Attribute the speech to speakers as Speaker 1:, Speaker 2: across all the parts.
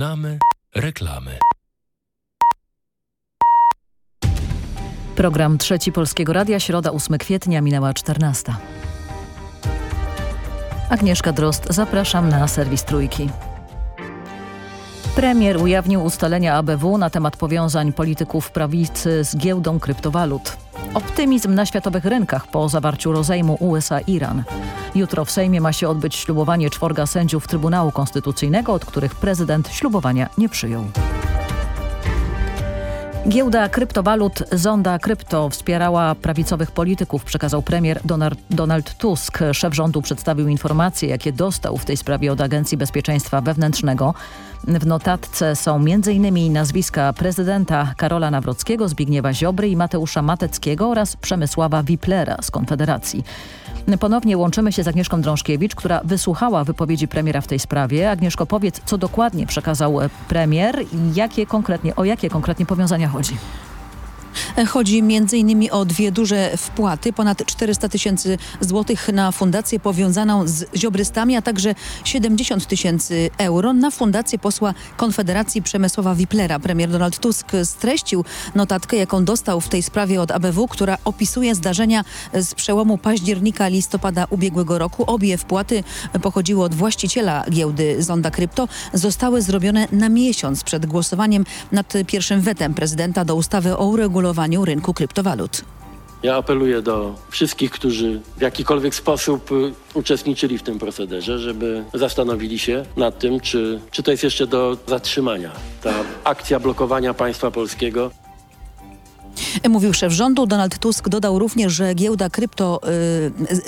Speaker 1: Znamy reklamy.
Speaker 2: Program Trzeci Polskiego Radia, środa 8 kwietnia, minęła 14. Agnieszka Drost, zapraszam na serwis Trójki. Premier ujawnił ustalenia ABW na temat powiązań polityków prawicy z giełdą kryptowalut. Optymizm na światowych rynkach po zawarciu rozejmu USA-Iran. Jutro w Sejmie ma się odbyć ślubowanie czworga sędziów Trybunału Konstytucyjnego, od których prezydent ślubowania nie przyjął. Giełda kryptowalut Zonda Krypto wspierała prawicowych polityków, przekazał premier Donald Tusk. Szef rządu przedstawił informacje, jakie dostał w tej sprawie od Agencji Bezpieczeństwa Wewnętrznego. W notatce są m.in. nazwiska prezydenta Karola Nawrockiego, Zbigniewa Ziobry i Mateusza Mateckiego oraz Przemysława Wiplera z Konfederacji. Ponownie łączymy się z Agnieszką Drążkiewicz, która wysłuchała wypowiedzi premiera w tej sprawie. Agnieszko, powiedz, co dokładnie przekazał premier i jakie konkretnie, o jakie konkretnie powiązania chodzi.
Speaker 3: Chodzi m.in. o dwie duże wpłaty, ponad 400 tysięcy złotych na fundację powiązaną z ziobrystami, a także 70 tysięcy euro na fundację posła Konfederacji Przemysława Wiplera. Premier Donald Tusk streścił notatkę, jaką dostał w tej sprawie od ABW, która opisuje zdarzenia z przełomu października-listopada ubiegłego roku. Obie wpłaty pochodziły od właściciela giełdy Zonda Krypto. Zostały zrobione na miesiąc przed głosowaniem nad pierwszym wetem prezydenta do ustawy o uregulowaniu rynku kryptowalut.
Speaker 4: Ja apeluję do wszystkich, którzy w jakikolwiek sposób y, uczestniczyli w tym procederze, żeby zastanowili się nad tym, czy, czy to jest jeszcze do zatrzymania. Ta akcja blokowania państwa polskiego
Speaker 3: Mówił szef rządu. Donald Tusk dodał również, że giełda krypto,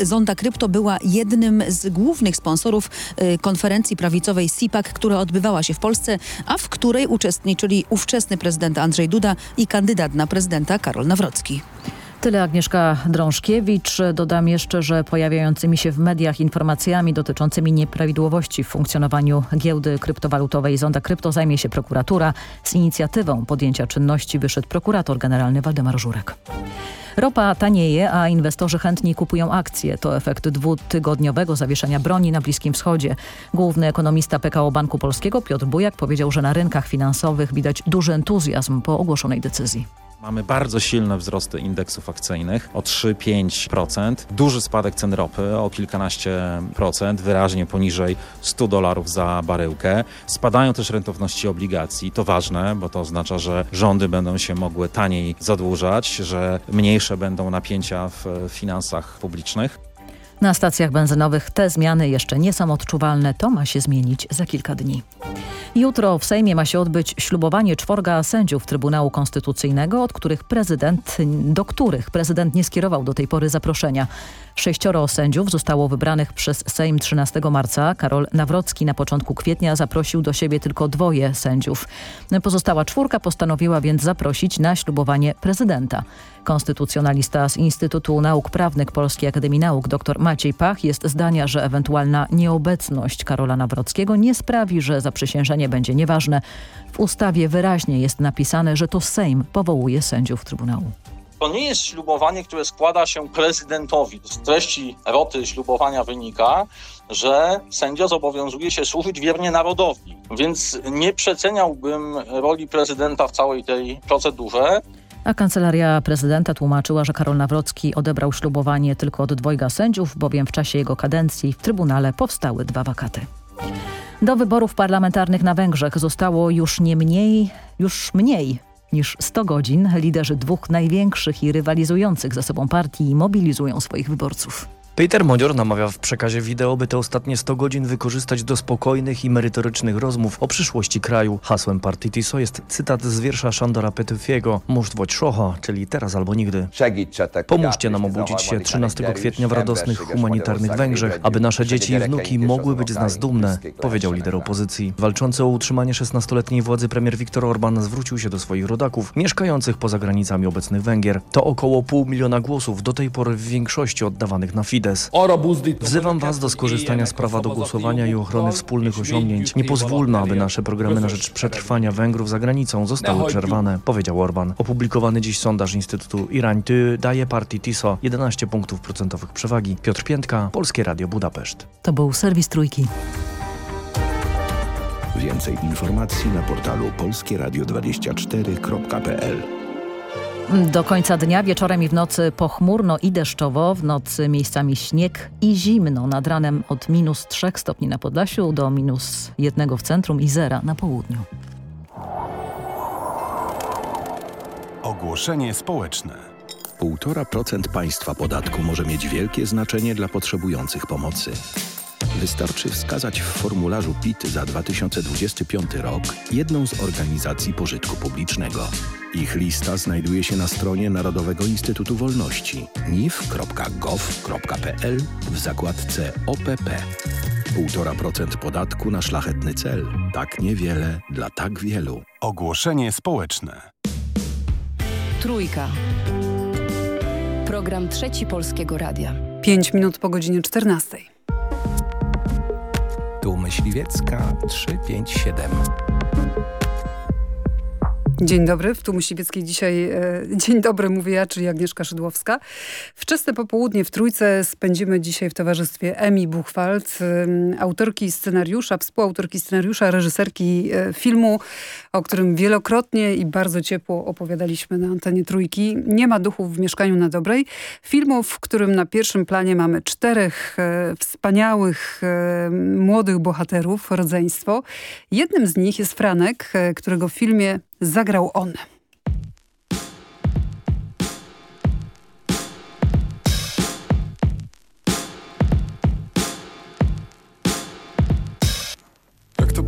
Speaker 3: y, Zonda Krypto była jednym z głównych sponsorów y, konferencji prawicowej CIPAC, która odbywała się w Polsce, a w której uczestniczyli ówczesny prezydent Andrzej Duda i kandydat na prezydenta Karol Nawrocki.
Speaker 2: Tyle Agnieszka Drążkiewicz. Dodam jeszcze, że pojawiającymi się w mediach informacjami dotyczącymi nieprawidłowości w funkcjonowaniu giełdy kryptowalutowej Zonda Krypto zajmie się prokuratura. Z inicjatywą podjęcia czynności wyszedł prokurator generalny Waldemar Żurek. Ropa tanieje, a inwestorzy chętniej kupują akcje. To efekt dwutygodniowego zawieszenia broni na Bliskim Wschodzie. Główny ekonomista PKO Banku Polskiego Piotr Bujak powiedział, że na rynkach finansowych widać duży entuzjazm po ogłoszonej decyzji.
Speaker 5: Mamy bardzo silne wzrosty indeksów akcyjnych o 3-5%. Duży spadek cen ropy o kilkanaście procent, wyraźnie poniżej 100 dolarów za baryłkę. Spadają też rentowności obligacji. To ważne, bo to oznacza, że rządy będą się mogły taniej zadłużać, że mniejsze będą napięcia w finansach publicznych.
Speaker 2: Na stacjach benzynowych te zmiany jeszcze nie są odczuwalne. To ma się zmienić za kilka dni. Jutro w Sejmie ma się odbyć ślubowanie czworga sędziów Trybunału Konstytucyjnego, od których prezydent, do których prezydent nie skierował do tej pory zaproszenia. Sześcioro sędziów zostało wybranych przez Sejm 13 marca. Karol Nawrocki na początku kwietnia zaprosił do siebie tylko dwoje sędziów. Pozostała czwórka postanowiła więc zaprosić na ślubowanie prezydenta. Konstytucjonalista z Instytutu Nauk Prawnych Polskiej Akademii Nauk dr Maciej Pach jest zdania, że ewentualna nieobecność Karola Nawrockiego nie sprawi, że zaprzysiężenie będzie nieważne. W ustawie wyraźnie jest napisane, że to Sejm powołuje sędziów Trybunału.
Speaker 6: To nie jest ślubowanie, które składa się prezydentowi. Z treści roty ślubowania wynika, że sędzia zobowiązuje się służyć wiernie narodowi. Więc nie przeceniałbym roli prezydenta w całej tej procedurze.
Speaker 2: A kancelaria prezydenta tłumaczyła, że Karol Nawrocki odebrał ślubowanie tylko od dwojga sędziów, bowiem w czasie jego kadencji w Trybunale powstały dwa wakaty. Do wyborów parlamentarnych na Węgrzech zostało już nie mniej, już mniej niż 100 godzin. Liderzy dwóch największych i rywalizujących ze sobą partii mobilizują swoich wyborców.
Speaker 7: Peter Modzior namawia w przekazie wideo, by te ostatnie 100 godzin wykorzystać do spokojnych i merytorycznych rozmów o przyszłości kraju. Hasłem partii TISO jest cytat z wiersza Szandora Petyfiego Most vagy soha, czyli teraz albo nigdy. Pomóżcie nam obudzić się 13 kwietnia w radosnych, humanitarnych Węgrzech, aby nasze dzieci i wnuki mogły być z nas dumne, powiedział lider opozycji. Walczący o utrzymanie 16-letniej władzy premier Viktor Orban zwrócił się do swoich rodaków, mieszkających poza granicami obecnych Węgier. To około pół miliona głosów, do tej pory w większości oddawanych na Fidesz. Wzywam Was do skorzystania z prawa do głosowania i ochrony wspólnych osiągnięć. Nie pozwólmy, aby nasze programy na rzecz przetrwania Węgrów za granicą zostały przerwane, powiedział Orban. Opublikowany dziś sondaż Instytutu Irańty daje partii TISO 11 punktów procentowych przewagi. Piotr Piętka, Polskie Radio Budapeszt.
Speaker 2: To był serwis Trójki.
Speaker 1: Więcej informacji na portalu polskieradio24.pl.
Speaker 2: Do końca dnia, wieczorem i w nocy pochmurno i deszczowo, w nocy miejscami śnieg i zimno, nad ranem od minus 3 stopni na Podlasiu do minus 1 w centrum i zera na południu.
Speaker 8: Ogłoszenie społeczne.
Speaker 1: 1,5% państwa podatku może mieć wielkie znaczenie dla potrzebujących pomocy. Wystarczy wskazać w formularzu PIT za 2025 rok jedną z organizacji pożytku publicznego. Ich lista znajduje się na stronie Narodowego Instytutu Wolności nif.gov.pl w zakładce OPP. 1,5% podatku na szlachetny cel. Tak niewiele dla tak wielu.
Speaker 8: Ogłoszenie społeczne.
Speaker 9: Trójka. Program Trzeci Polskiego Radia.
Speaker 10: 5 minut po godzinie 14.
Speaker 1: Tu Myśliwiecka 357.
Speaker 10: Dzień dobry, w Tu Myśliwieckiej dzisiaj e, dzień dobry mówię ja, czyli Agnieszka Szydłowska. Wczesne popołudnie w Trójce spędzimy dzisiaj w towarzystwie Emi Buchwald, e, autorki scenariusza, współautorki scenariusza, reżyserki e, filmu, o którym wielokrotnie i bardzo ciepło opowiadaliśmy na antenie Trójki. Nie ma duchów w mieszkaniu na Dobrej. Filmu, w którym na pierwszym planie mamy czterech e, wspaniałych e, młodych bohaterów, rodzeństwo. Jednym z nich jest Franek, e, którego w filmie zagrał on.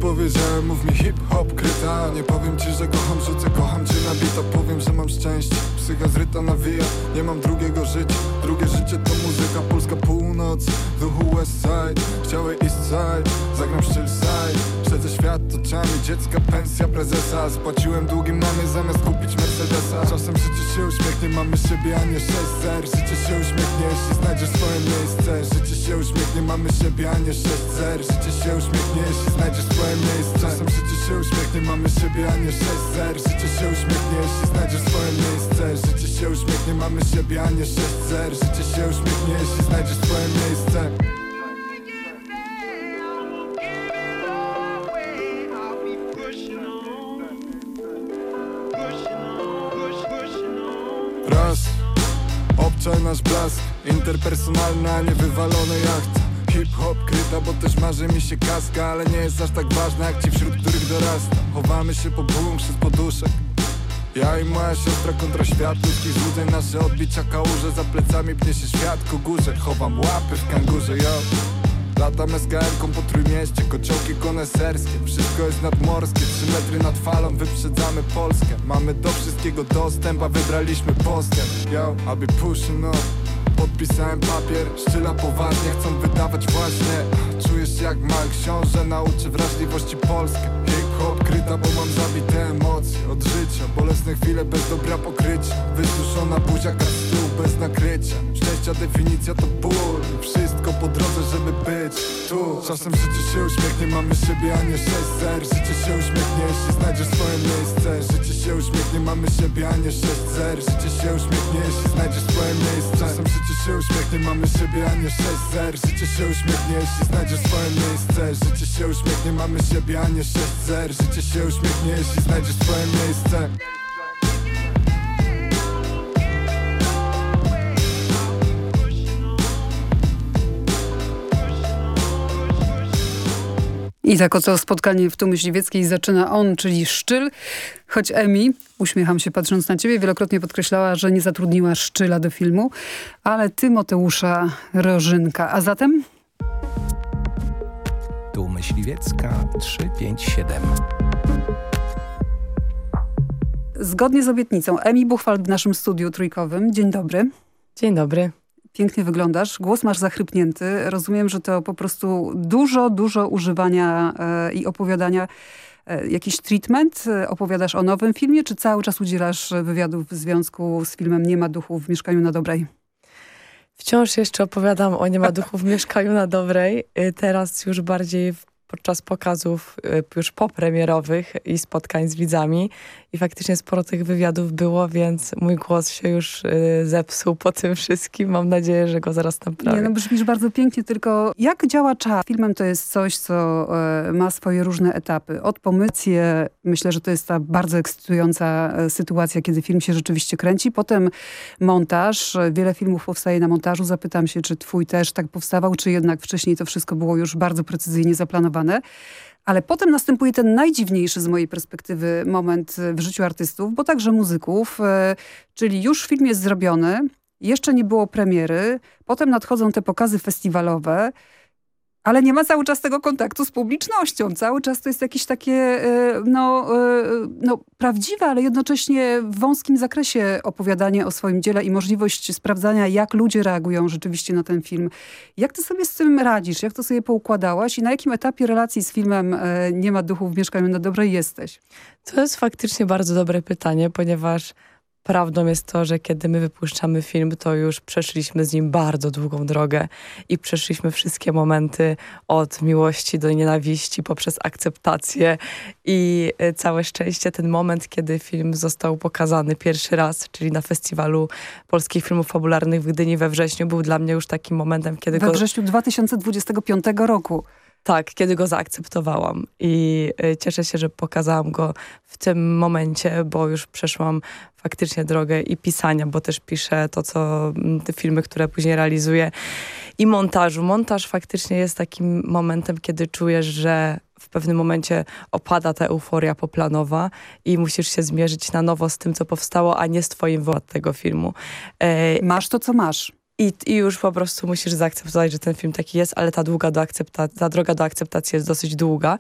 Speaker 11: Powiedziałem, mów mi hip-hop kryta Nie powiem ci, że kocham życie, kocham cię na bita Powiem, że mam szczęście, psycha zryta nawija Nie mam drugiego życia, drugie życie to muzyka Polska północ, duchu west side. Chciałem east side, zagram styl side Śledzę świat oczami dziecka, pensja prezesa. Spłaciłem długi mamy zamiast kupić Mercedesa. Czasem życie się uśmiechnie, mamy siebie, a nie 6 zer Życie się uśmiechnie, jeśli znajdziesz swoje miejsce. Życie się uśmiechnie, mamy siebie, a nie 6 zer Życie się uśmiechnie, jeśli znajdziesz swoje miejsce. Czasem życie się uśmiechnie, mamy siebie, a nie 6 zer Życie się uśmiechnie, jeśli znajdziesz swoje miejsce. Życie się uśmiechnie, mamy siebie, a nie 6 zer Życie się uśmiechnie, jeśli znajdziesz swoje miejsce Obczaj nasz blask Interpersonalny, a nie wywalony jacht. Hip-hop kryta, bo też marzy mi się kaska Ale nie jest aż tak ważna jak ci wśród których dorasta. Chowamy się po boom przez poduszek. Ja i moja siostra kontra świat ludzkich złudzeń Nasze odbicia kałuże, za plecami pnie się świat ku górze. Chowam łapy w kangurze, yo Latam SKM-ką po Trójmieście, kociołki koneserskie. Wszystko jest nadmorskie, trzy metry nad falą wyprzedzamy Polskę. Mamy do wszystkiego dostęp, a wybraliśmy postęp. Yo, be pushing up Podpisałem papier, szczyla poważnie, chcą wydawać właśnie. Czujesz się jak mały książę, nauczę wrażliwości Polskę. Hip-hop kryta, bo mam zabite emocje. Od życia Bolesne chwile bez dobra pokrycia. Wysuszona buziaka bez nakrycia. Szczęścia definicja to ból. Wszystko po drodze, żeby być tu. Czasem życie się uśmiechnie, mamy siebie, a nie 6 zer. Życie się uśmiechnie, jeśli znajdziesz swoje miejsce. Życie się uśmiechnie, mamy siebie, a nie 6 zer. Życie się uśmiechnie, jeśli znajdziesz swoje miejsce. Czasem życie się uśmiechnie, mamy siebie, a nie 6 zer. Życie się uśmiechnie, jeśli znajdziesz swoje miejsce. Życie się uśmiechnie, mamy siebie, a nie 6 zer. Życie się uśmiechnie, jeśli znajdziesz swoje miejsce
Speaker 10: I tak oto spotkanie w Myśliwieckiej zaczyna on, czyli Szczyl. Choć Emi, uśmiecham się patrząc na ciebie, wielokrotnie podkreślała, że nie zatrudniła Szczyla do filmu, ale Tymoteusza Rożynka. A zatem?
Speaker 1: Tu Myśliwiecka 357.
Speaker 10: Zgodnie z obietnicą Emi Buchwald w naszym studiu trójkowym. Dzień dobry.
Speaker 12: Dzień dobry.
Speaker 10: Pięknie wyglądasz, głos masz zachrypnięty. Rozumiem, że to po prostu dużo, dużo używania e, i opowiadania. E, jakiś treatment? E, opowiadasz o nowym filmie, czy cały czas udzielasz wywiadów w związku z filmem Nie ma duchu w mieszkaniu na Dobrej?
Speaker 12: Wciąż jeszcze opowiadam o Nie ma duchu w mieszkaniu na Dobrej. Teraz już bardziej podczas pokazów już popremierowych i spotkań z widzami i faktycznie sporo tych wywiadów było, więc mój głos się już y, zepsuł po tym wszystkim. Mam nadzieję, że go zaraz naprawię.
Speaker 10: Nie, no brzmisz bardzo pięknie, tylko jak działa czas? Filmem to jest coś, co e, ma swoje różne etapy. Od pomycje, myślę, że to jest ta bardzo ekscytująca e, sytuacja, kiedy film się rzeczywiście kręci. Potem montaż. Wiele filmów powstaje na montażu. Zapytam się, czy twój też tak powstawał, czy jednak wcześniej to wszystko było już bardzo precyzyjnie zaplanowane. Ale potem następuje ten najdziwniejszy z mojej perspektywy moment w życiu artystów, bo także muzyków, e, czyli już film jest zrobiony, jeszcze nie było premiery, potem nadchodzą te pokazy festiwalowe, ale nie ma cały czas tego kontaktu z publicznością. Cały czas to jest jakieś takie e, no, e, no, prawdziwe, ale jednocześnie w wąskim zakresie opowiadanie o swoim dziele i możliwość sprawdzania, jak ludzie reagują rzeczywiście na ten film. Jak ty sobie z tym radzisz? Jak to sobie poukładałaś? I na jakim etapie relacji z filmem e, Nie ma duchów w mieszkaniu na dobrej jesteś?
Speaker 12: To jest faktycznie bardzo dobre pytanie, ponieważ Prawdą jest to, że kiedy my wypuszczamy film, to już przeszliśmy z nim bardzo długą drogę i przeszliśmy wszystkie momenty od miłości do nienawiści poprzez akceptację i e, całe szczęście ten moment, kiedy film został pokazany pierwszy raz, czyli na festiwalu polskich filmów fabularnych w Gdyni we wrześniu, był dla mnie już takim momentem, kiedy...
Speaker 10: We wrześniu 2025 roku.
Speaker 12: Tak, kiedy go zaakceptowałam i e, cieszę się, że pokazałam go w tym momencie, bo już przeszłam faktycznie drogę i pisania, bo też piszę to, co te filmy, które później realizuję i montażu. Montaż faktycznie jest takim momentem, kiedy czujesz, że w pewnym momencie opada ta euforia poplanowa i musisz się zmierzyć na nowo z tym, co powstało, a nie z twoim władz tego filmu.
Speaker 10: E, masz to, co masz.
Speaker 12: I, I już po prostu musisz zaakceptować, że ten film taki jest, ale ta, długa do akceptacji, ta droga do akceptacji jest dosyć długa.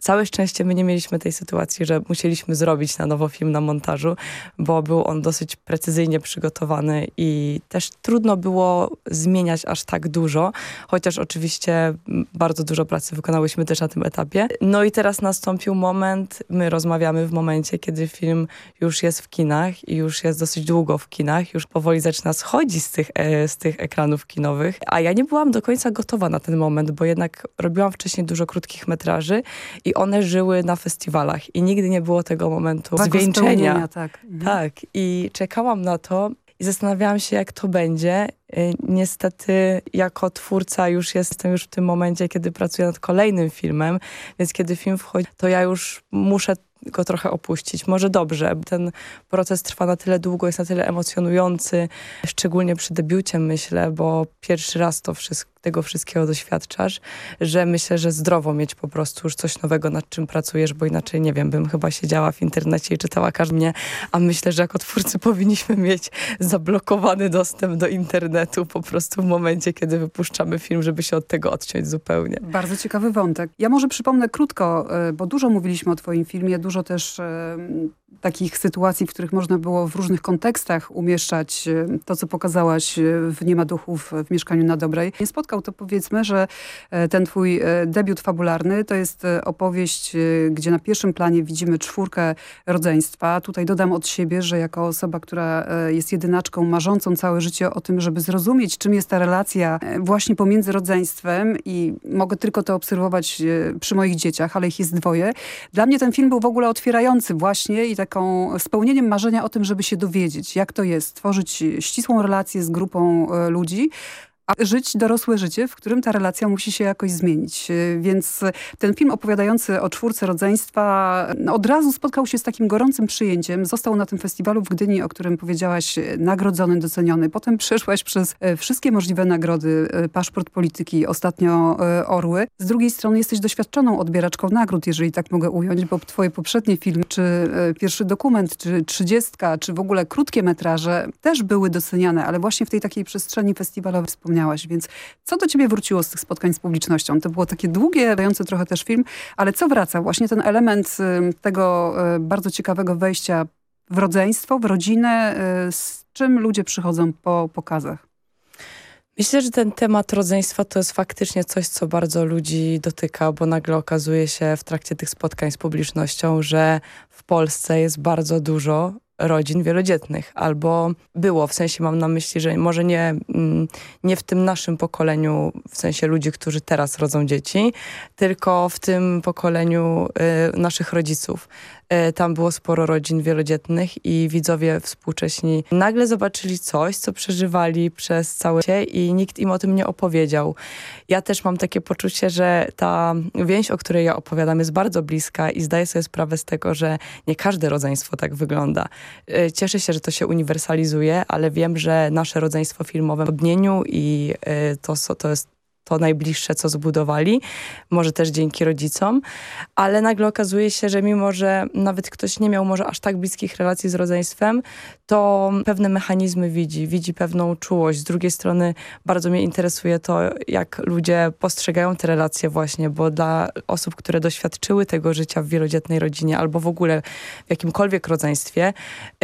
Speaker 12: Całe szczęście my nie mieliśmy tej sytuacji, że musieliśmy zrobić na nowo film na montażu, bo był on dosyć precyzyjnie przygotowany i też trudno było zmieniać aż tak dużo, chociaż oczywiście bardzo dużo pracy wykonałyśmy też na tym etapie. No i teraz nastąpił moment, my rozmawiamy w momencie, kiedy film już jest w kinach i już jest dosyć długo w kinach, już powoli zaczyna schodzić z tych e, z tych ekranów kinowych. A ja nie byłam do końca gotowa na ten moment, bo jednak robiłam wcześniej dużo krótkich metraży i one żyły na festiwalach i nigdy nie było tego momentu zwieńczenia.
Speaker 10: Tak.
Speaker 12: Mhm. tak. I czekałam na to i zastanawiałam się, jak to będzie. Y, niestety jako twórca już jestem już w tym momencie, kiedy pracuję nad kolejnym filmem, więc kiedy film wchodzi, to ja już muszę go trochę opuścić. Może dobrze, ten proces trwa na tyle długo, jest na tyle emocjonujący, szczególnie przy debiucie myślę, bo pierwszy raz to wszystko tego wszystkiego doświadczasz, że myślę, że zdrowo mieć po prostu już coś nowego, nad czym pracujesz, bo inaczej, nie wiem, bym chyba siedziała w internecie i czytała każdy mnie, a myślę, że jako twórcy powinniśmy mieć zablokowany dostęp do internetu po prostu w momencie, kiedy wypuszczamy film, żeby się od tego odciąć zupełnie.
Speaker 10: Bardzo ciekawy wątek. Ja może przypomnę krótko, e, bo dużo mówiliśmy o twoim filmie, dużo też e, takich sytuacji, w których można było w różnych kontekstach umieszczać e, to, co pokazałaś w Nie ma duchów w Mieszkaniu na Dobrej. Nie spotkał to powiedzmy, że e, ten twój e, debiut fabularny to jest e, opowieść, gdzie na pierwszym planie widzimy czwórkę rodzeństwa. Tutaj dodam od siebie, że jako osoba, która jest jedynaczką, marzącą całe życie o tym, żeby zrozumieć, czym jest ta relacja właśnie pomiędzy rodzeństwem i mogę tylko to obserwować przy moich dzieciach, ale ich jest dwoje. Dla mnie ten film był w ogóle otwierający właśnie i taką spełnieniem marzenia o tym, żeby się dowiedzieć, jak to jest, tworzyć ścisłą relację z grupą ludzi, a żyć dorosłe życie, w którym ta relacja musi się jakoś zmienić. Y, więc ten film opowiadający o czwórce rodzeństwa no, od razu spotkał się z takim gorącym przyjęciem. Został na tym festiwalu w Gdyni, o którym powiedziałaś, y, nagrodzony, doceniony. Potem przeszłaś przez y, wszystkie możliwe nagrody, paszport polityki, ostatnio Orły. Z drugiej strony jesteś doświadczoną odbieraczką nagród, jeżeli tak mogę ująć, bo twoje poprzednie filmy, czy pierwszy dokument, czy trzydziestka, czy w ogóle krótkie metraże też były doceniane, ale właśnie w tej takiej przestrzeni festiwalowej wspomniałam wspomniałaś, więc co do ciebie wróciło z tych spotkań z publicznością? To było takie długie, dające trochę też film, ale co wraca? Właśnie ten element tego y, bardzo ciekawego wejścia w rodzeństwo, w rodzinę, y, z czym ludzie przychodzą po pokazach?
Speaker 12: Myślę, że ten temat rodzeństwa to jest faktycznie coś, co bardzo ludzi dotyka, bo nagle okazuje się w trakcie tych spotkań z publicznością, że w Polsce jest bardzo dużo rodzin wielodzietnych, albo było, w sensie mam na myśli, że może nie, mm, nie w tym naszym pokoleniu, w sensie ludzi, którzy teraz rodzą dzieci, tylko w tym pokoleniu y, naszych rodziców. Y, tam było sporo rodzin wielodzietnych i widzowie współcześni nagle zobaczyli coś, co przeżywali przez całe życie i nikt im o tym nie opowiedział. Ja też mam takie poczucie, że ta więź, o której ja opowiadam jest bardzo bliska i zdaję sobie sprawę z tego, że nie każde rodzeństwo tak wygląda. Y, cieszę się, że to się uniwersalizuje, ale wiem, że nasze rodzeństwo filmowe w odnieniu i to, to jest to najbliższe, co zbudowali, może też dzięki rodzicom, ale nagle okazuje się, że mimo, że nawet ktoś nie miał może aż tak bliskich relacji z rodzeństwem, to pewne mechanizmy widzi, widzi pewną czułość. Z drugiej strony bardzo mnie interesuje to, jak ludzie postrzegają te relacje właśnie, bo dla osób, które doświadczyły tego życia w wielodzietnej rodzinie albo w ogóle w jakimkolwiek rodzeństwie,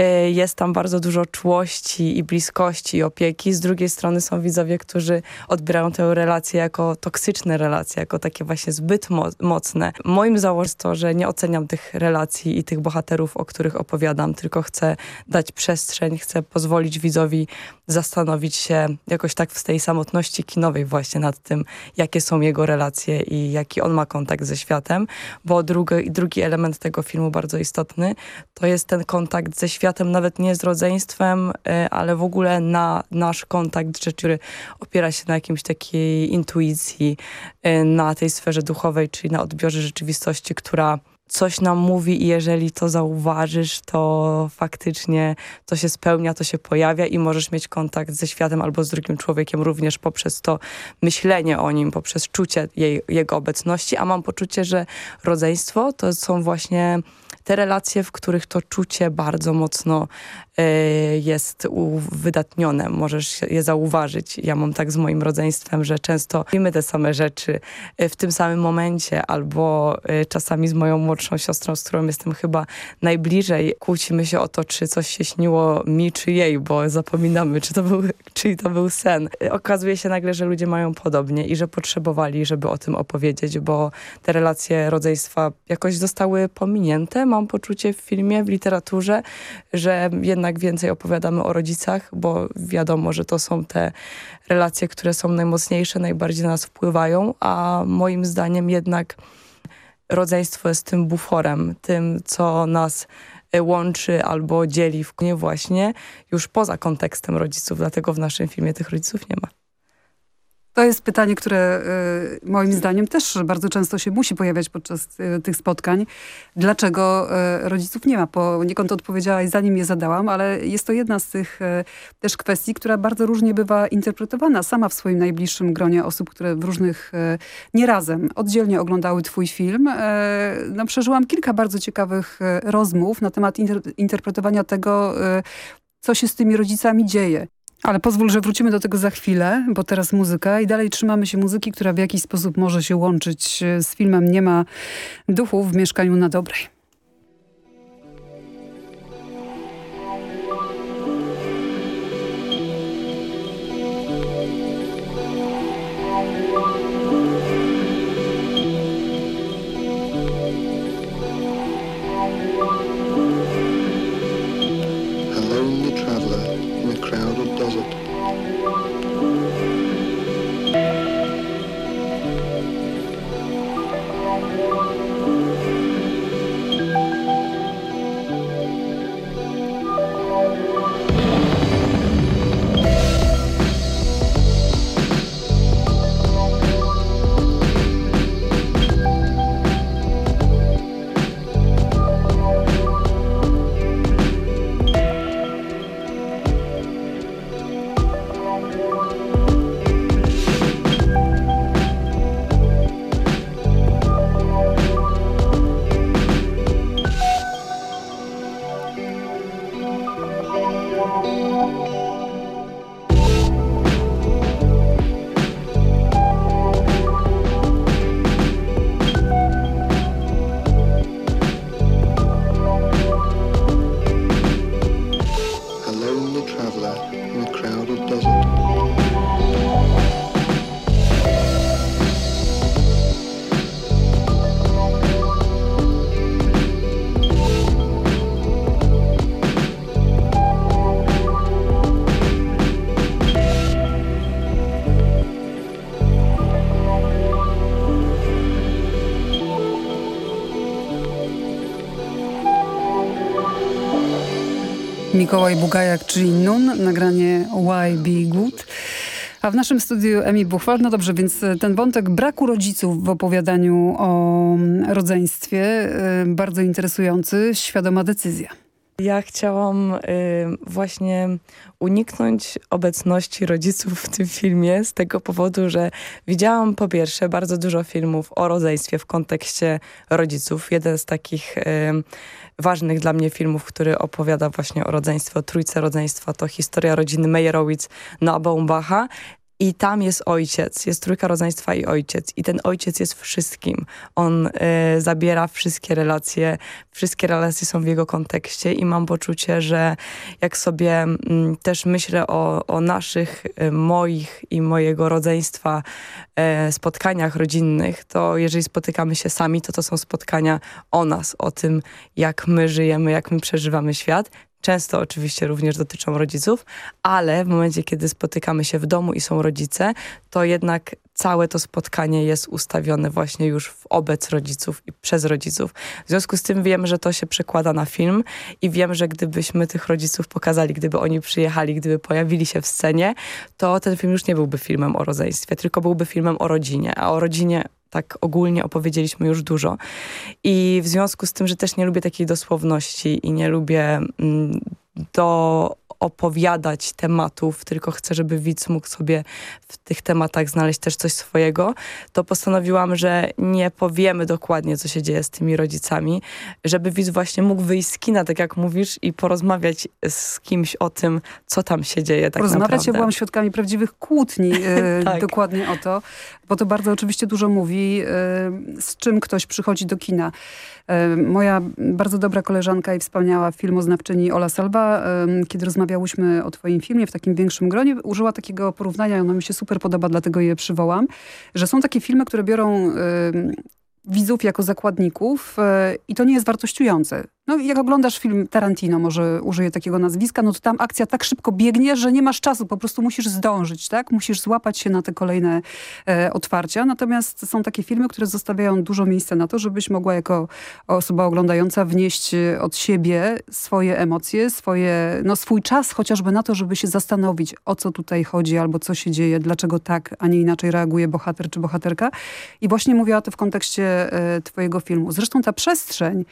Speaker 12: y, jest tam bardzo dużo czułości i bliskości i opieki. Z drugiej strony są widzowie, którzy odbierają tę relację relacje jako toksyczne relacje, jako takie właśnie zbyt mo mocne. Moim założeniem jest to, że nie oceniam tych relacji i tych bohaterów, o których opowiadam, tylko chcę dać przestrzeń, chcę pozwolić widzowi zastanowić się jakoś tak w tej samotności kinowej właśnie nad tym, jakie są jego relacje i jaki on ma kontakt ze światem, bo drugi, drugi element tego filmu bardzo istotny to jest ten kontakt ze światem, nawet nie z rodzeństwem, y, ale w ogóle na nasz kontakt, który opiera się na jakimś takiej intuicji, y, na tej sferze duchowej, czyli na odbiorze rzeczywistości, która coś nam mówi i jeżeli to zauważysz, to faktycznie to się spełnia, to się pojawia i możesz mieć kontakt ze światem albo z drugim człowiekiem również poprzez to myślenie o nim, poprzez czucie jej, jego obecności, a mam poczucie, że rodzeństwo to są właśnie te relacje, w których to czucie bardzo mocno y, jest uwydatnione. Możesz je zauważyć. Ja mam tak z moim rodzeństwem, że często robimy te same rzeczy y, w tym samym momencie albo y, czasami z moją młodszą siostrą, z którą jestem chyba najbliżej. Kłócimy się o to, czy coś się śniło mi, czy jej, bo zapominamy, czy to był, czy to był sen. Okazuje się nagle, że ludzie mają podobnie i że potrzebowali, żeby o tym opowiedzieć, bo te relacje rodzeństwa jakoś zostały pominięte, mam poczucie w filmie, w literaturze, że jednak więcej opowiadamy o rodzicach, bo wiadomo, że to są te relacje, które są najmocniejsze, najbardziej na nas wpływają, a moim zdaniem jednak rodzeństwo jest tym buforem, tym, co nas e, łączy albo dzieli w właśnie już poza kontekstem rodziców, dlatego w naszym filmie tych rodziców nie ma.
Speaker 10: To jest pytanie, które y, moim zdaniem też bardzo często się musi pojawiać podczas y, tych spotkań. Dlaczego y, rodziców nie ma? Poniekąd odpowiedziałaś, zanim je zadałam, ale jest to jedna z tych też kwestii, która bardzo różnie bywa interpretowana. Sama w swoim najbliższym gronie osób, które w różnych, nie razem, oddzielnie oglądały twój film, no, przeżyłam kilka bardzo ciekawych rozmów na temat inter interpretowania tego, co się z tymi rodzicami dzieje. Ale pozwól, że wrócimy do tego za chwilę, bo teraz muzyka i dalej trzymamy się muzyki, która w jakiś sposób może się łączyć z filmem Nie ma duchów w mieszkaniu na dobrej. Mikołaj Bugajak, czyli Nun, nagranie Why Be Good. A w naszym studiu Emi Buchwald, no dobrze, więc ten wątek braku rodziców w opowiadaniu o rodzeństwie, y, bardzo interesujący, świadoma decyzja.
Speaker 12: Ja chciałam y, właśnie uniknąć obecności rodziców w tym filmie z tego powodu, że widziałam po pierwsze bardzo dużo filmów o rodzeństwie w kontekście rodziców. Jeden z takich y, ważnych dla mnie filmów, który opowiada właśnie o rodzeństwie, o trójce rodzeństwa, to historia rodziny Meyerowitz na Baumbacha i tam jest ojciec, jest trójka rodzeństwa i ojciec. I ten ojciec jest wszystkim. On y, zabiera wszystkie relacje, wszystkie relacje są w jego kontekście i mam poczucie, że jak sobie mm, też myślę o, o naszych, y, moich i mojego rodzeństwa y, spotkaniach rodzinnych, to jeżeli spotykamy się sami, to to są spotkania o nas, o tym, jak my żyjemy, jak my przeżywamy świat często oczywiście również dotyczą rodziców, ale w momencie, kiedy spotykamy się w domu i są rodzice, to jednak całe to spotkanie jest ustawione właśnie już w obec rodziców i przez rodziców. W związku z tym wiem, że to się przekłada na film i wiem, że gdybyśmy tych rodziców pokazali, gdyby oni przyjechali, gdyby pojawili się w scenie, to ten film już nie byłby filmem o rodzeństwie, tylko byłby filmem o rodzinie, a o rodzinie tak ogólnie opowiedzieliśmy już dużo. I w związku z tym, że też nie lubię takiej dosłowności i nie lubię mm, do opowiadać tematów, tylko chcę, żeby widz mógł sobie w tych tematach znaleźć też coś swojego, to postanowiłam, że nie powiemy dokładnie, co się dzieje z tymi rodzicami, żeby widz właśnie mógł wyjść z kina, tak jak mówisz, i porozmawiać z kimś o tym, co tam się dzieje tak
Speaker 10: Rozmawiać,
Speaker 12: naprawdę.
Speaker 10: ja byłam świadkami prawdziwych kłótni, e, tak. dokładnie o to, bo to bardzo oczywiście dużo mówi, e, z czym ktoś przychodzi do kina. E, moja bardzo dobra koleżanka i wspaniała filmoznawczyni Ola Salwa, kiedy rozmawiałyśmy o twoim filmie w takim większym gronie, użyła takiego porównania, ono mi się super podoba, dlatego je przywołam, że są takie filmy, które biorą widzów jako zakładników e, i to nie jest wartościujące. No jak oglądasz film Tarantino, może użyję takiego nazwiska, no to tam akcja tak szybko biegnie, że nie masz czasu, po prostu musisz zdążyć, tak? Musisz złapać się na te kolejne e, otwarcia. Natomiast są takie filmy, które zostawiają dużo miejsca na to, żebyś mogła jako osoba oglądająca wnieść e, od siebie swoje emocje, swoje, no swój czas chociażby na to, żeby się zastanowić, o co tutaj chodzi, albo co się dzieje, dlaczego tak, a nie inaczej reaguje bohater czy bohaterka. I właśnie mówiła to w kontekście e, twojego filmu. Zresztą ta przestrzeń,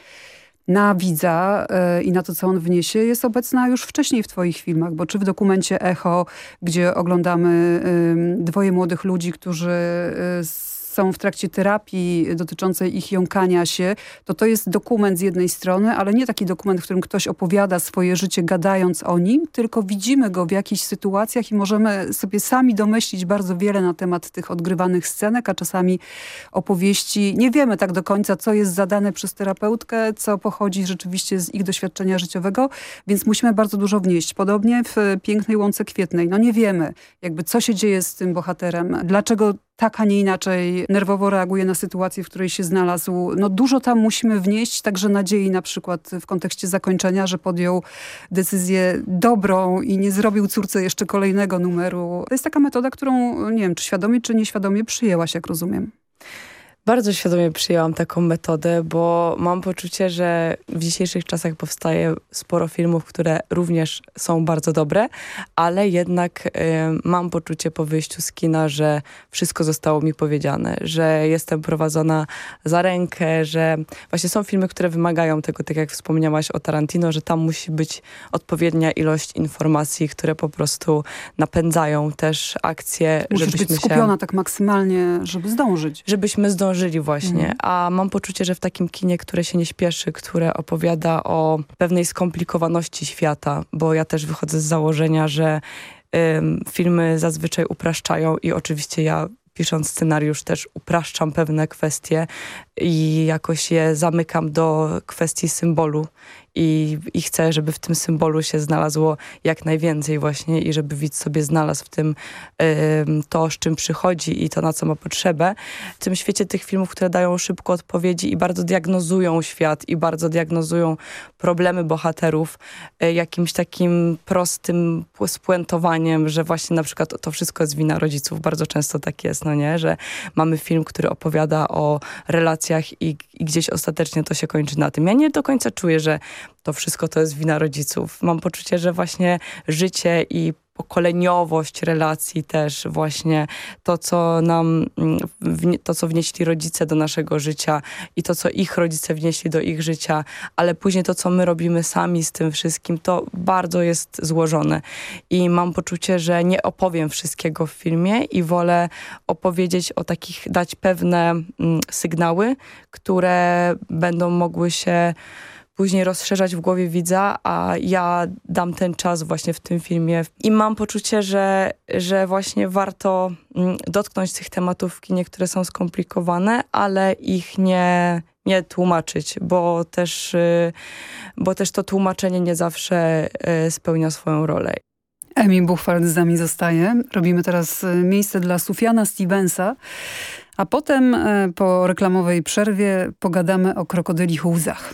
Speaker 10: na widza y, i na to, co on wniesie, jest obecna już wcześniej w twoich filmach, bo czy w dokumencie Echo, gdzie oglądamy dwoje młodych ludzi, którzy y, są w trakcie terapii dotyczącej ich jąkania się, to to jest dokument z jednej strony, ale nie taki dokument, w którym ktoś opowiada swoje życie gadając o nim, tylko widzimy go w jakichś sytuacjach i możemy sobie sami domyślić bardzo wiele na temat tych odgrywanych scenek, a czasami opowieści. Nie wiemy tak do końca, co jest zadane przez terapeutkę, co pochodzi rzeczywiście z ich doświadczenia życiowego, więc musimy bardzo dużo wnieść. Podobnie w Pięknej Łące Kwietnej. No nie wiemy, jakby co się dzieje z tym bohaterem, dlaczego tak, a nie inaczej nerwowo reaguje na sytuację, w której się znalazł. No dużo tam musimy wnieść, także nadziei na przykład w kontekście zakończenia, że podjął decyzję dobrą i nie zrobił córce jeszcze kolejnego numeru. To jest taka metoda, którą nie wiem, czy świadomie, czy nieświadomie przyjęłaś, jak rozumiem.
Speaker 12: Bardzo świadomie przyjęłam taką metodę, bo mam poczucie, że w dzisiejszych czasach powstaje sporo filmów, które również są bardzo dobre, ale jednak y, mam poczucie po wyjściu z kina, że wszystko zostało mi powiedziane, że jestem prowadzona za rękę, że właśnie są filmy, które wymagają tego, tak jak wspomniałaś o Tarantino, że tam musi być odpowiednia ilość informacji, które po prostu napędzają też akcje.
Speaker 10: Musisz
Speaker 12: żebyśmy
Speaker 10: być skupiona się, tak maksymalnie, żeby zdążyć.
Speaker 12: Żebyśmy zdążyli zdążyli właśnie, mhm. a mam poczucie, że w takim kinie, które się nie śpieszy, które opowiada o pewnej skomplikowaności świata, bo ja też wychodzę z założenia, że ym, filmy zazwyczaj upraszczają i oczywiście ja pisząc scenariusz też upraszczam pewne kwestie i jakoś je zamykam do kwestii symbolu i, i chcę, żeby w tym symbolu się znalazło jak najwięcej właśnie i żeby widz sobie znalazł w tym to, z czym przychodzi i to, na co ma potrzebę. W tym świecie tych filmów, które dają szybko odpowiedzi i bardzo diagnozują świat i bardzo diagnozują problemy bohaterów y, jakimś takim prostym spuentowaniem, że właśnie na przykład to wszystko jest wina rodziców. Bardzo często tak jest, no nie? Że mamy film, który opowiada o relacjach i, i gdzieś ostatecznie to się kończy na tym. Ja nie do końca czuję, że to wszystko to jest wina rodziców. Mam poczucie, że właśnie życie i pokoleniowość relacji też właśnie to, co nam, mm, to co wnieśli rodzice do naszego życia i to, co ich rodzice wnieśli do ich życia, ale później to, co my robimy sami z tym wszystkim, to bardzo jest złożone. I mam poczucie, że nie opowiem wszystkiego w filmie i wolę opowiedzieć o takich, dać pewne mm, sygnały, które będą mogły się później rozszerzać w głowie widza, a ja dam ten czas właśnie w tym filmie. I mam poczucie, że, że właśnie warto mm, dotknąć tych tematów w kinie, które są skomplikowane, ale ich nie, nie tłumaczyć, bo też, y, bo też to tłumaczenie nie zawsze y, spełnia swoją rolę.
Speaker 13: Emi Buchwald z nami zostaje. Robimy teraz y, miejsce dla Sufiana Stevensa, a potem po reklamowej przerwie pogadamy o krokodylich łzach.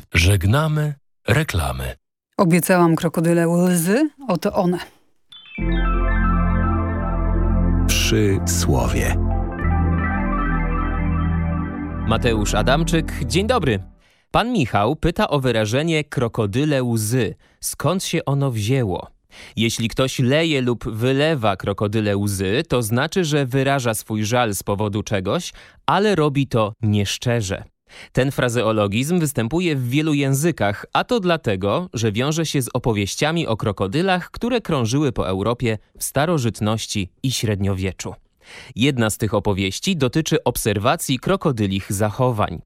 Speaker 14: Żegnamy reklamy.
Speaker 10: Obiecałam krokodyle łzy, oto one.
Speaker 1: Przy słowie.
Speaker 15: Mateusz Adamczyk, dzień dobry. Pan Michał pyta o wyrażenie krokodyle łzy. Skąd się ono wzięło? Jeśli ktoś leje lub wylewa krokodyle łzy, to znaczy, że wyraża swój żal z powodu czegoś, ale robi to nieszczerze. Ten frazeologizm występuje w wielu językach, a to dlatego, że wiąże się z opowieściami o krokodylach, które krążyły po Europie w starożytności i średniowieczu. Jedna z tych opowieści dotyczy obserwacji krokodylich zachowań.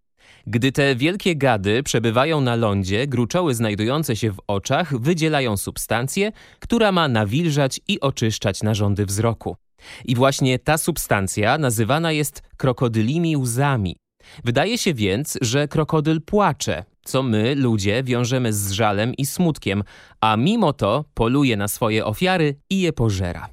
Speaker 15: Gdy te wielkie gady przebywają na lądzie, gruczoły znajdujące się w oczach wydzielają substancję, która ma nawilżać i oczyszczać narządy wzroku. I właśnie ta substancja nazywana jest krokodylimi łzami. Wydaje się więc, że krokodyl płacze, co my, ludzie, wiążemy z żalem i smutkiem, a mimo to poluje na swoje ofiary i je pożera.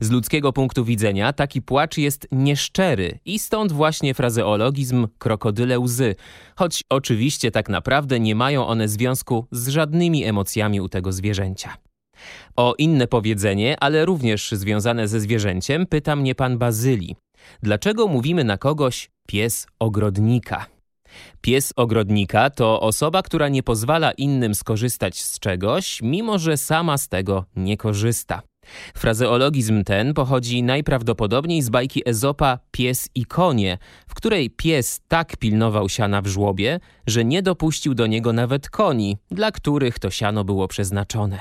Speaker 15: Z ludzkiego punktu widzenia taki płacz jest nieszczery i stąd właśnie frazeologizm krokodyle łzy, choć oczywiście tak naprawdę nie mają one związku z żadnymi emocjami u tego zwierzęcia. O inne powiedzenie, ale również związane ze zwierzęciem, pyta mnie pan Bazyli. Dlaczego mówimy na kogoś pies ogrodnika? Pies ogrodnika to osoba, która nie pozwala innym skorzystać z czegoś, mimo że sama z tego nie korzysta. Frazeologizm ten pochodzi najprawdopodobniej z bajki Ezopa Pies i konie, w której pies tak pilnował siana w żłobie, że nie dopuścił do niego nawet koni, dla których to siano było przeznaczone.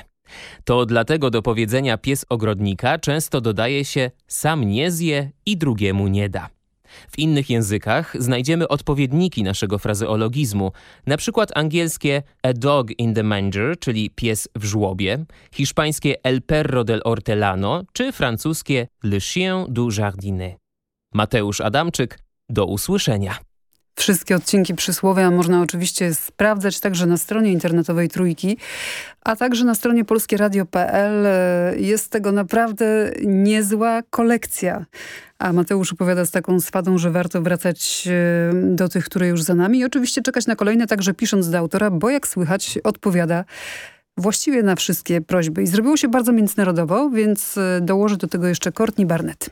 Speaker 15: To dlatego do powiedzenia pies ogrodnika często dodaje się sam nie zje i drugiemu nie da. W innych językach znajdziemy odpowiedniki naszego frazeologizmu, na przykład angielskie a dog in the manger, czyli pies w żłobie, hiszpańskie el perro del hortelano, czy francuskie le chien du jardinet. Mateusz Adamczyk, do usłyszenia.
Speaker 16: Wszystkie odcinki przysłowia można oczywiście sprawdzać także na stronie internetowej Trójki, a także na stronie polskieradio.pl. Jest tego naprawdę niezła kolekcja. A Mateusz opowiada z taką swadą, że warto wracać e, do tych, które już za nami i oczywiście czekać na kolejne, także pisząc do autora, bo jak słychać odpowiada właściwie na wszystkie prośby. I zrobiło się bardzo międzynarodowo, więc e, dołoży do tego jeszcze Courtney Barnett.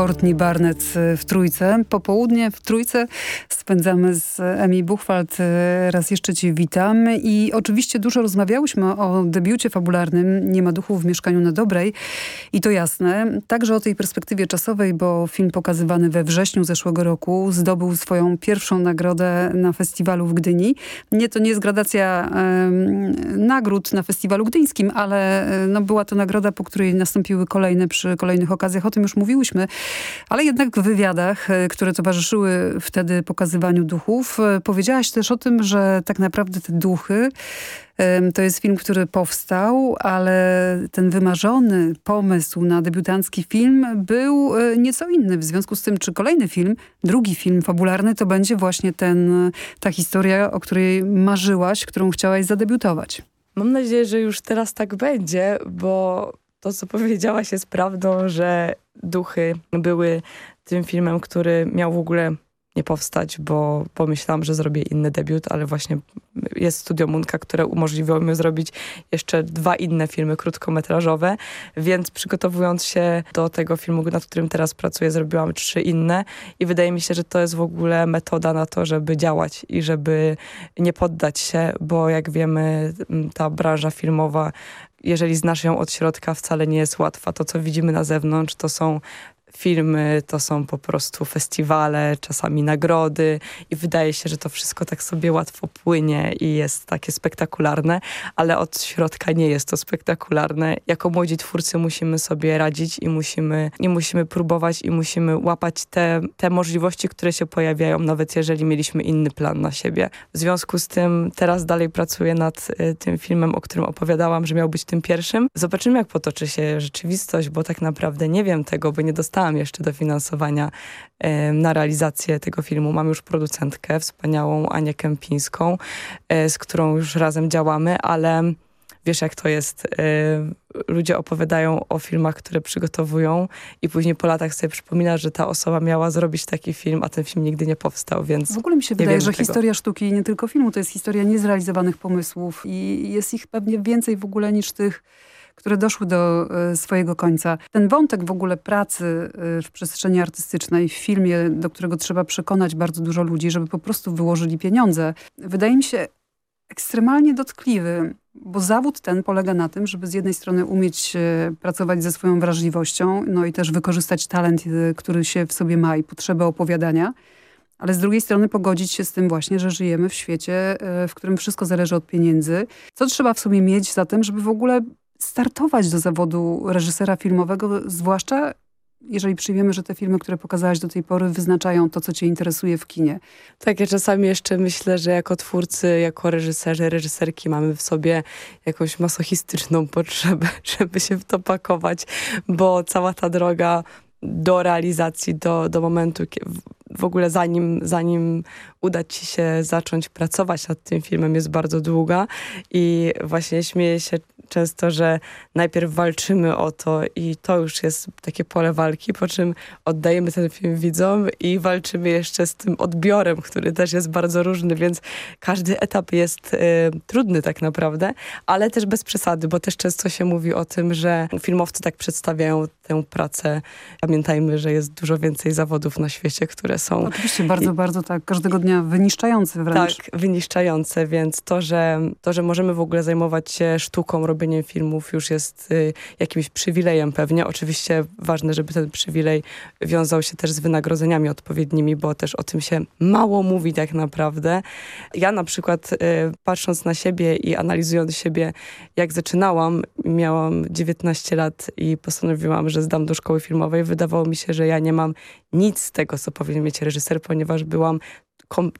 Speaker 16: Courtney Barnett w Trójce. Popołudnie w Trójce spędzamy z Emi Buchwald. Raz jeszcze Cię witam. I oczywiście dużo rozmawiałyśmy o debiucie fabularnym Nie ma duchu w mieszkaniu na Dobrej. I to jasne. Także o tej perspektywie czasowej, bo film pokazywany we wrześniu zeszłego roku zdobył swoją pierwszą nagrodę na festiwalu w Gdyni. Nie, to nie jest gradacja nagród na festiwalu gdyńskim, ale no, była to nagroda, po której nastąpiły kolejne przy kolejnych okazjach. O tym już mówiłyśmy. Ale jednak w wywiadach, e, które towarzyszyły wtedy pokazywaniu duchów, e, powiedziałaś też o tym, że tak naprawdę te duchy to jest film, który powstał, ale ten wymarzony pomysł na debiutancki film był e, nieco inny. W związku z tym, czy kolejny film, drugi film fabularny, to będzie właśnie ten, ta historia, o której marzyłaś, którą chciałaś zadebiutować.
Speaker 12: Mam nadzieję, że już teraz tak będzie, bo to, co powiedziałaś jest prawdą, że Duchy były tym filmem, który miał w ogóle nie powstać, bo pomyślałam, że zrobię inny debiut, ale właśnie jest Studio Munka, które umożliwiło mi zrobić jeszcze dwa inne filmy krótkometrażowe, więc przygotowując się do tego filmu, nad którym teraz pracuję, zrobiłam trzy inne i wydaje mi się, że to jest w ogóle metoda na to, żeby działać i żeby nie poddać się, bo jak wiemy, ta branża filmowa jeżeli znasz ją od środka, wcale nie jest łatwa. To, co widzimy na zewnątrz, to są filmy, to są po prostu festiwale, czasami nagrody i wydaje się, że to wszystko tak sobie łatwo płynie i jest takie spektakularne, ale od środka nie jest to spektakularne. Jako młodzi twórcy musimy sobie radzić i musimy, i musimy próbować i musimy łapać te, te możliwości, które się pojawiają, nawet jeżeli mieliśmy inny plan na siebie. W związku z tym teraz dalej pracuję nad y, tym filmem, o którym opowiadałam, że miał być tym pierwszym. Zobaczymy, jak potoczy się rzeczywistość, bo tak naprawdę nie wiem tego, bo nie dostałam dostałam jeszcze dofinansowania na realizację tego filmu. Mam już producentkę, wspaniałą Anię Kępińską, e, z którą już razem działamy, ale wiesz jak to jest. E, ludzie opowiadają o filmach, które przygotowują i później po latach sobie przypomina, że ta osoba miała zrobić taki film, a ten film nigdy nie powstał, więc
Speaker 10: W ogóle mi się wydaje, że tego. historia sztuki, nie tylko filmu, to jest historia niezrealizowanych pomysłów i jest ich pewnie więcej w ogóle niż tych które doszły do e, swojego końca. Ten wątek w ogóle pracy e, w przestrzeni artystycznej, w filmie, do którego trzeba przekonać bardzo dużo ludzi, żeby po prostu wyłożyli pieniądze, wydaje mi się ekstremalnie dotkliwy, bo zawód ten polega na tym, żeby z jednej strony umieć e, pracować ze swoją wrażliwością, no i też wykorzystać talent, który się w sobie ma i potrzebę opowiadania, ale z drugiej strony pogodzić się z tym właśnie, że żyjemy w świecie, w którym wszystko zależy od pieniędzy. Co trzeba w sobie mieć za tym, żeby w ogóle startować do zawodu reżysera filmowego, zwłaszcza jeżeli przyjmiemy, że te filmy, które pokazałaś do tej pory wyznaczają to, co cię interesuje w kinie.
Speaker 12: Tak, ja czasami jeszcze myślę, że jako twórcy, jako reżyserzy, reżyserki mamy w sobie jakąś masochistyczną potrzebę, żeby się w to pakować, bo cała ta droga do realizacji, do, do momentu, w ogóle zanim, zanim uda ci się zacząć pracować nad tym filmem jest bardzo długa i właśnie śmieję się często, że najpierw walczymy o to i to już jest takie pole walki, po czym oddajemy ten film widzom i walczymy jeszcze z tym odbiorem, który też jest bardzo różny, więc każdy etap jest y, trudny tak naprawdę, ale też bez przesady, bo też często się mówi o tym, że filmowcy tak przedstawiają tę pracę. Pamiętajmy, że jest dużo więcej zawodów na świecie, które są...
Speaker 10: Oczywiście, bardzo, I... bardzo tak, każdego dnia wyniszczające wręcz.
Speaker 12: Tak, wyniszczające, więc to że, to, że możemy w ogóle zajmować się sztuką, robieniem filmów już jest y, jakimś przywilejem pewnie. Oczywiście ważne, żeby ten przywilej wiązał się też z wynagrodzeniami odpowiednimi, bo też o tym się mało mówi tak naprawdę. Ja na przykład y, patrząc na siebie i analizując siebie, jak zaczynałam, miałam 19 lat i postanowiłam, że zdam do szkoły filmowej. Wydawało mi się, że ja nie mam nic z tego, co powinien mieć reżyser, ponieważ byłam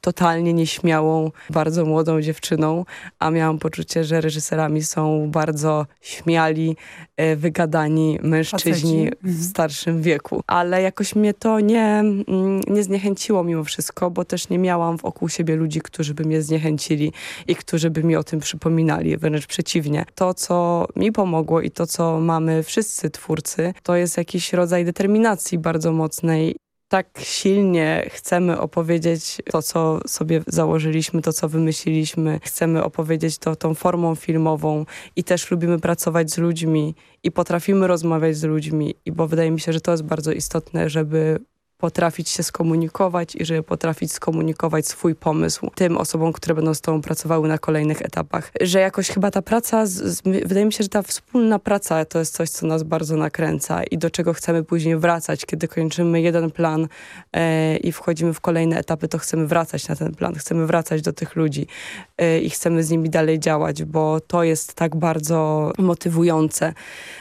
Speaker 12: totalnie nieśmiałą, bardzo młodą dziewczyną, a miałam poczucie, że reżyserami są bardzo śmiali, e, wygadani mężczyźni Faceci. w mhm. starszym wieku. Ale jakoś mnie to nie, mm, nie zniechęciło mimo wszystko, bo też nie miałam wokół siebie ludzi, którzy by mnie zniechęcili i którzy by mi o tym przypominali. Wręcz przeciwnie. To, co mi pomogło i to, co mamy wszyscy twórcy, to jest jakiś rodzaj determinacji bardzo mocnej tak silnie chcemy opowiedzieć to, co sobie założyliśmy, to, co wymyśliliśmy. Chcemy opowiedzieć to tą formą filmową i też lubimy pracować z ludźmi i potrafimy rozmawiać z ludźmi, i bo wydaje mi się, że to jest bardzo istotne, żeby potrafić się skomunikować i żeby potrafić skomunikować swój pomysł tym osobom, które będą z tobą pracowały na kolejnych etapach. Że jakoś chyba ta praca, z, z, wydaje mi się, że ta wspólna praca to jest coś, co nas bardzo nakręca i do czego chcemy później wracać. Kiedy kończymy jeden plan e, i wchodzimy w kolejne etapy, to chcemy wracać na ten plan, chcemy wracać do tych ludzi e, i chcemy z nimi dalej działać, bo to jest tak bardzo motywujące.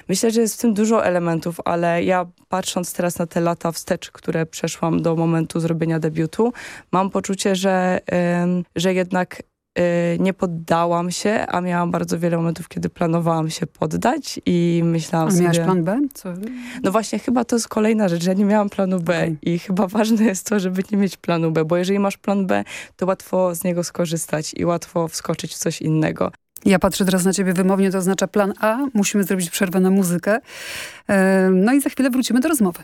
Speaker 12: Myślę, że jest w tym dużo elementów, ale ja patrząc teraz na te lata wstecz, które przeszłam do momentu zrobienia debiutu, mam poczucie, że, że jednak y, nie poddałam się, a miałam bardzo wiele momentów, kiedy planowałam się poddać i myślałam a
Speaker 10: sobie...
Speaker 12: miałaś
Speaker 10: plan B? Co?
Speaker 12: No właśnie, chyba to jest kolejna rzecz, że ja nie miałam planu B okay. i chyba ważne jest to, żeby nie mieć planu B, bo jeżeli masz plan B, to łatwo z niego skorzystać i łatwo wskoczyć w coś innego.
Speaker 17: Ja patrzę teraz na ciebie wymownie, to oznacza plan A. Musimy zrobić przerwę na muzykę. E, no i za chwilę wrócimy do rozmowy.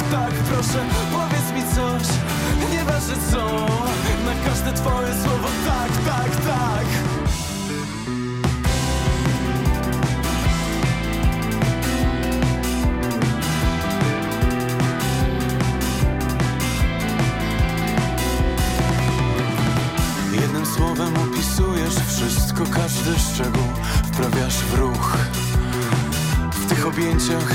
Speaker 17: tak, tak, proszę powiedz mi coś. Nieważne co, na każde twoje słowo tak, tak, tak. Jednym słowem opisujesz wszystko, każdy szczegół Wprawiasz w ruch. W tych objęciach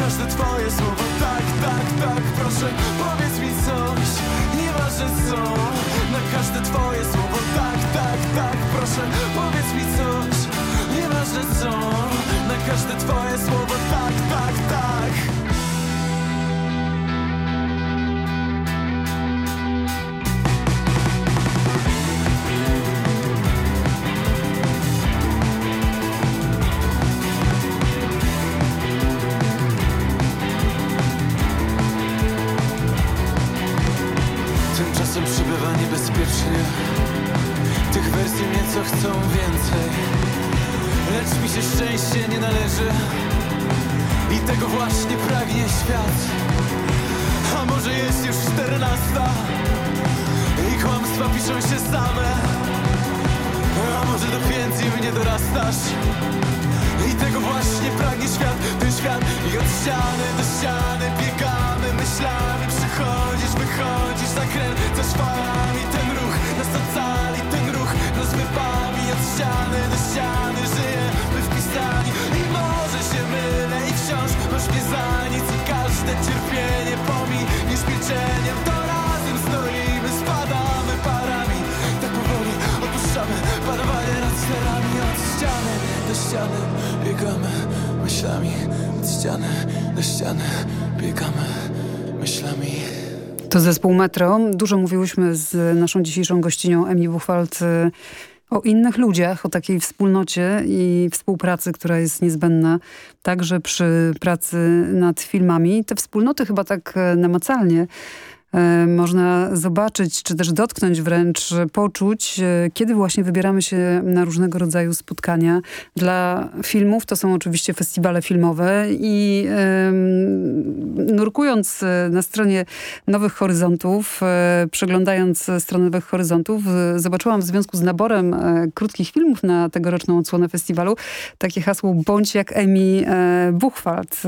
Speaker 17: każde twoje słowo Tak, tak, tak, proszę powiedz mi coś Nieważne co. Na każde twoje słowo Tak, tak, tak, proszę powiedz mi coś Nieważne co. Na każde twoje słowo Tak, tak, tak. niebezpiecznie. Tych wersji nieco chcą więcej. Lecz mi się szczęście nie należy. I tego właśnie pragnie świat. A może jest już czternasta? I kłamstwa piszą się same. A może do pięć im dorastasz? Tego właśnie pragnie świat, ten świat. I od ściany do ściany biegamy myślami Przychodzisz, wychodzisz, zakręcasz falami Ten ruch nas ocali, ten ruch. Nas Od ściany do ściany żyjemy wpisani I może się mylę i wciąż masz mnie za nic. I każde cierpienie pominiesz milczeniem zespół Metro. Dużo mówiłyśmy z naszą dzisiejszą gościnią Emi Buchwald y, o innych ludziach, o takiej wspólnocie i współpracy, która jest niezbędna także przy pracy nad filmami. Te wspólnoty chyba tak e, namacalnie można zobaczyć, czy też dotknąć wręcz, poczuć, e, kiedy właśnie wybieramy się na różnego rodzaju spotkania. Dla filmów to są oczywiście festiwale filmowe i nurkując e, na stronie Nowych Horyzontów, przeglądając stronę Nowych Horyzontów, zobaczyłam w związku z naborem krótkich filmów na tegoroczną odsłonę festiwalu takie hasło bądź jak Emi Buchwald.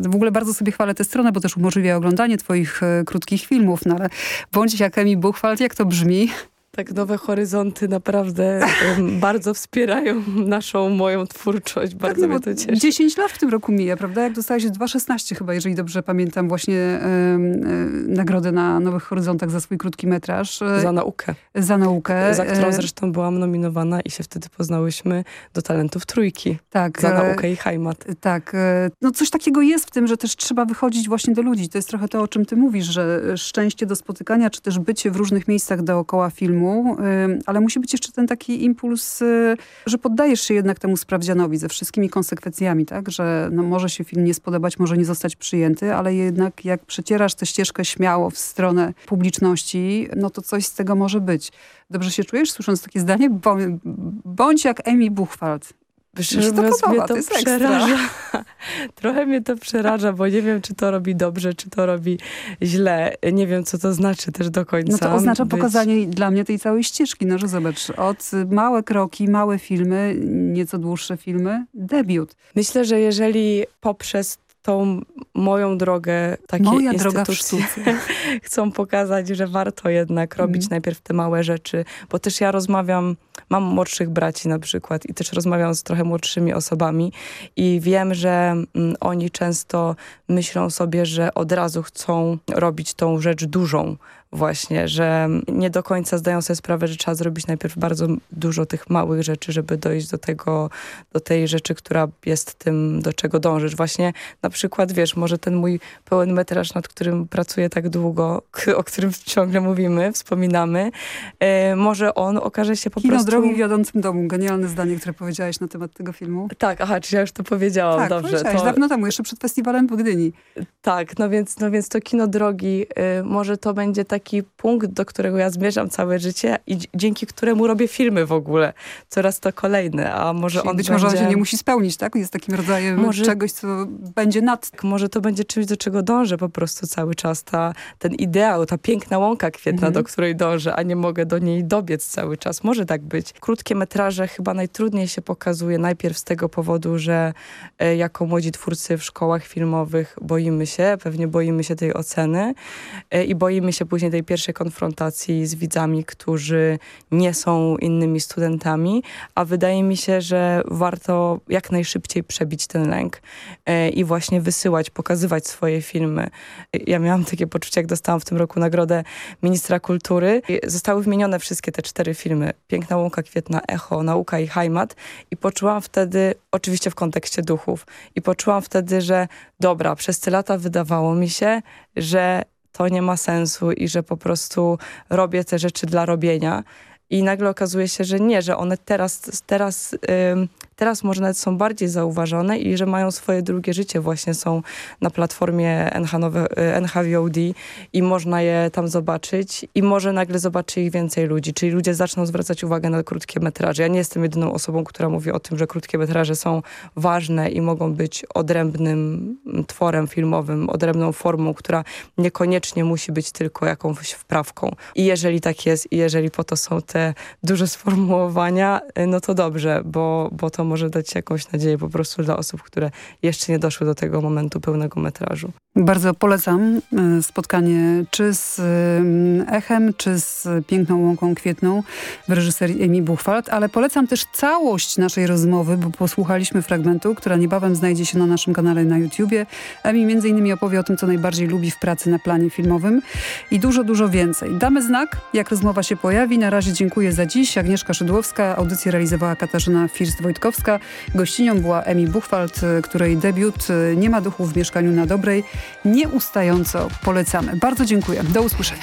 Speaker 17: W ogóle bardzo sobie chwalę tę stronę, bo też umożliwia oglądanie twoich krótkich filmów filmów, no ale bądź jak Emi Buchwald, jak to brzmi?
Speaker 12: Tak, Nowe Horyzonty naprawdę bardzo wspierają naszą, moją twórczość. Tak, bardzo tak, no mnie to cieszy.
Speaker 17: 10 lat w tym roku mija, prawda? Jak dostałeś 2,16 chyba, jeżeli dobrze pamiętam, właśnie y, nagrodę na Nowych Horyzontach za swój krótki metraż.
Speaker 12: Za naukę.
Speaker 17: Za naukę.
Speaker 12: Za którą zresztą byłam nominowana i się wtedy poznałyśmy do talentów trójki. Tak. Za naukę i hajmat.
Speaker 17: Tak. No coś takiego jest w tym, że też trzeba wychodzić właśnie do ludzi. To jest trochę to, o czym ty mówisz, że szczęście do spotykania, czy też bycie w różnych miejscach dookoła filmu
Speaker 10: filmu, ale musi być jeszcze ten taki impuls, y, że poddajesz się jednak temu sprawdzianowi ze wszystkimi konsekwencjami, tak? Że no, może się film nie spodobać, może nie zostać przyjęty, ale jednak jak przecierasz tę ścieżkę śmiało w stronę publiczności, no to coś z tego może być. Dobrze się czujesz, słysząc takie zdanie? Bądź jak Emi Buchwald.
Speaker 12: Szczerze mówiąc,
Speaker 10: to
Speaker 12: mnie
Speaker 10: to,
Speaker 12: to przeraża. Trochę mnie to przeraża, bo nie wiem, czy to robi dobrze, czy to robi źle. Nie wiem, co to znaczy też do końca.
Speaker 10: No to oznacza
Speaker 12: być...
Speaker 10: pokazanie dla mnie tej całej ścieżki. No, że zobacz, od małe kroki, małe filmy, nieco dłuższe filmy, debiut.
Speaker 12: Myślę, że jeżeli poprzez tą moją drogę takie
Speaker 10: Moja instytucje
Speaker 12: chcą pokazać, że warto jednak robić mm. najpierw te małe rzeczy, bo też ja rozmawiam, mam młodszych braci na przykład i też rozmawiam z trochę młodszymi osobami i wiem, że mm, oni często myślą sobie, że od razu chcą robić tą rzecz dużą, właśnie, że nie do końca zdają sobie sprawę, że trzeba zrobić najpierw bardzo dużo tych małych rzeczy, żeby dojść do tego, do tej rzeczy, która jest tym, do czego dążysz. Właśnie na przykład, wiesz, może ten mój pełen metraż, nad którym pracuję tak długo, o którym ciągle mówimy, wspominamy, e, może on okaże się po
Speaker 10: Kino
Speaker 12: prostu...
Speaker 10: drogi wiodącym domu. Genialne zdanie, które powiedziałeś na temat tego filmu.
Speaker 12: Tak, aha, czy ja już to powiedziałam,
Speaker 10: tak,
Speaker 12: dobrze.
Speaker 10: To... dawno temu, jeszcze przed festiwalem w Gdyni.
Speaker 12: Tak, no więc, no więc to kino drogi, y, może to będzie tak taki punkt, do którego ja zmierzam całe życie i dzięki któremu robię filmy w ogóle. Coraz to kolejne, a może
Speaker 10: Czyli
Speaker 12: on
Speaker 10: być
Speaker 12: będzie...
Speaker 10: może on się nie musi spełnić, tak? Jest takim rodzajem może... czegoś, co będzie nad...
Speaker 12: Może to będzie czymś, do czego dążę po prostu cały czas. Ta, ten ideał, ta piękna łąka kwietna, mhm. do której dążę, a nie mogę do niej dobiec cały czas. Może tak być. Krótkie metraże chyba najtrudniej się pokazuje najpierw z tego powodu, że e, jako młodzi twórcy w szkołach filmowych boimy się, pewnie boimy się tej oceny e, i boimy się później tej pierwszej konfrontacji z widzami, którzy nie są innymi studentami, a wydaje mi się, że warto jak najszybciej przebić ten lęk e, i właśnie wysyłać, pokazywać swoje filmy. Ja miałam takie poczucie, jak dostałam w tym roku nagrodę ministra kultury. Zostały wymienione wszystkie te cztery filmy. Piękna Łąka Kwietna, Echo, Nauka i Heimat i poczułam wtedy, oczywiście w kontekście duchów, i poczułam wtedy, że dobra, przez te lata wydawało mi się, że to nie ma sensu i że po prostu robię te rzeczy dla robienia. I nagle okazuje się, że nie, że one teraz, teraz teraz może nawet są bardziej zauważone i że mają swoje drugie życie, właśnie są na platformie NHVOD i można je tam zobaczyć i może nagle zobaczy ich więcej ludzi, czyli ludzie zaczną zwracać uwagę na krótkie metraże. Ja nie jestem jedyną osobą, która mówi o tym, że krótkie metraże są ważne i mogą być odrębnym tworem filmowym, odrębną formą, która niekoniecznie musi być tylko jakąś wprawką. I jeżeli tak jest i jeżeli po to są te duże sformułowania, no to dobrze, bo, bo to może dać jakąś nadzieję po prostu dla osób, które jeszcze nie doszły do tego momentu pełnego metrażu.
Speaker 10: Bardzo polecam e, spotkanie czy z e, Echem, czy z Piękną Łąką Kwietną w reżyserii Emi Buchwald, ale polecam też całość naszej rozmowy, bo posłuchaliśmy fragmentu, która niebawem znajdzie się na naszym kanale na YouTubie. Emi między innymi opowie o tym, co najbardziej lubi w pracy na planie filmowym i dużo, dużo więcej. Damy znak, jak rozmowa się pojawi. Na razie dziękuję za dziś. Agnieszka Szydłowska, audycję realizowała Katarzyna First-Wojtkowska. Gościnią była Emi Buchwald, której debiut Nie ma duchu w mieszkaniu na dobrej nieustająco polecamy. Bardzo dziękuję. Do usłyszenia.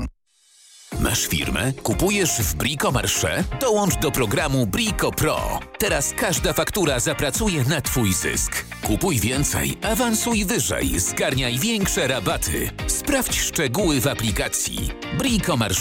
Speaker 18: Masz firmę? Kupujesz w Brico Marché? Dołącz do programu Brico Pro. Teraz każda faktura zapracuje na Twój zysk. Kupuj więcej, awansuj wyżej, zgarniaj większe rabaty. Sprawdź szczegóły w aplikacji. Brico Marché.